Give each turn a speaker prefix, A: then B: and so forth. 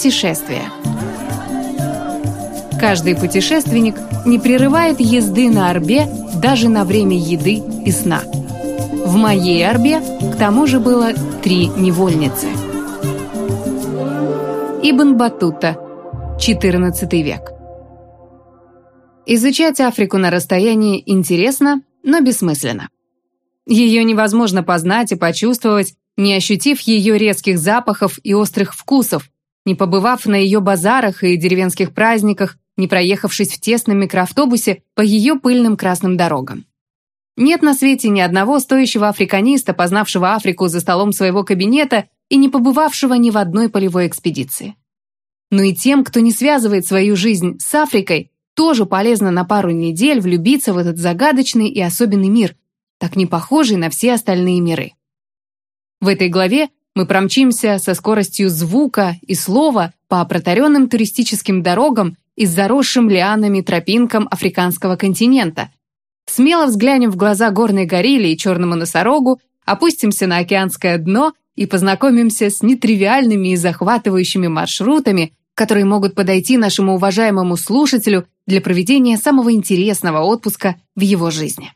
A: Путешествие. Каждый путешественник не прерывает езды на Арбе даже на время еды и сна. В моей Арбе к тому же было три невольницы. Ибн Батута, XIV век. Изучать Африку на расстоянии интересно, но бессмысленно. Ее невозможно познать и почувствовать, не ощутив ее резких запахов и острых вкусов, не побывав на ее базарах и деревенских праздниках, не проехавшись в тесном микроавтобусе по ее пыльным красным дорогам. Нет на свете ни одного стоящего африканиста, познавшего Африку за столом своего кабинета и не побывавшего ни в одной полевой экспедиции. Но и тем, кто не связывает свою жизнь с Африкой, тоже полезно на пару недель влюбиться в этот загадочный и особенный мир, так не похожий на все остальные миры. В этой главе мы промчимся со скоростью звука и слова по протаренным туристическим дорогам и заросшим лианами тропинкам африканского континента. Смело взглянем в глаза горной горилле и черному носорогу, опустимся на океанское дно и познакомимся с нетривиальными и захватывающими маршрутами, которые могут подойти нашему уважаемому слушателю для проведения самого интересного отпуска в его жизни.